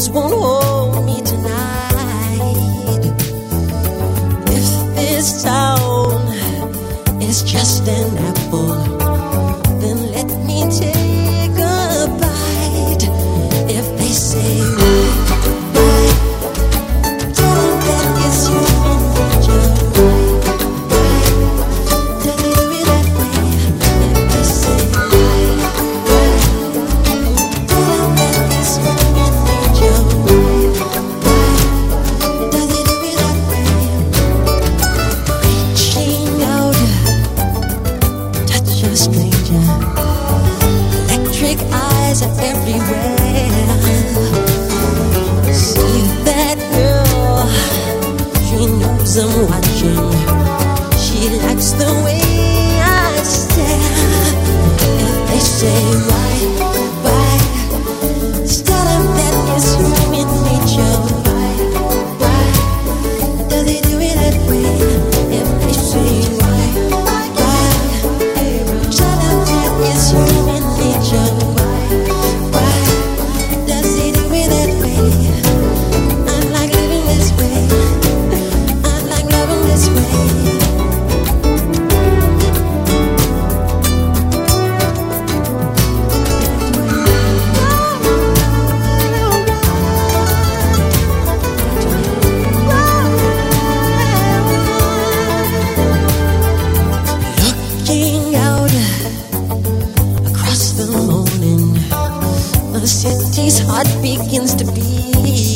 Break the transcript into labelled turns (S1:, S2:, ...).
S1: It's one. To beat.